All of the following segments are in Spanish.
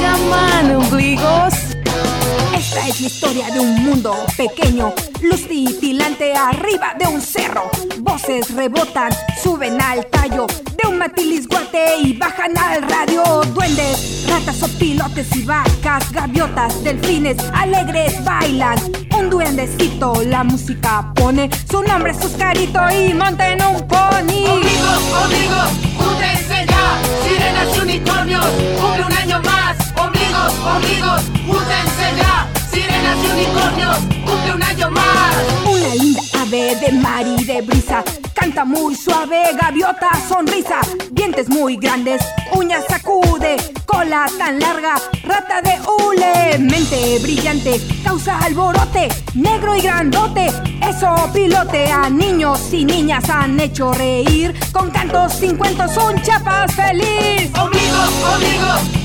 Come on, ombligos. Esta es la historia de un mundo pequeño, luz titilante arriba de un cerro. Voces rebotan, suben al tallo de un matilis guate y bajan al radio. Duendes, ratas, o pilotes y vacas, gaviotas, delfines, alegres bailan. Un duendecito la música pone, su nombre es Suscarito y monten un pony. Amigos. De mar y de brisa, canta muy suave, gaviota sonrisa, dientes muy grandes, uñas sacude, cola tan larga, rata de hule, mente brillante, causa alborote, negro y grandote, eso pilotea niños y niñas. Han hecho reír, con cantos sin cuentos. Un chapas feliz. Amigos, amigos,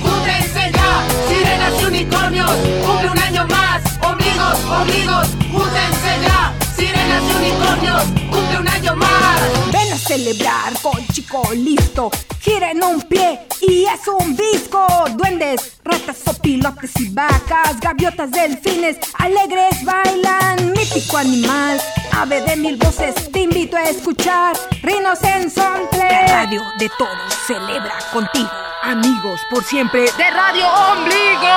celebrar con chico listo. Gira en un pie y es un disco. Duendes, ratas o pilotes y vacas, gaviotas, delfines, alegres bailan. Mítico animal, ave de mil voces, te invito a escuchar. Rinos en Sonple. La radio de todos celebra contigo. Amigos por siempre de Radio Ombligo.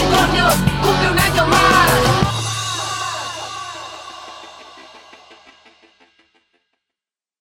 unicornios cumple un año más.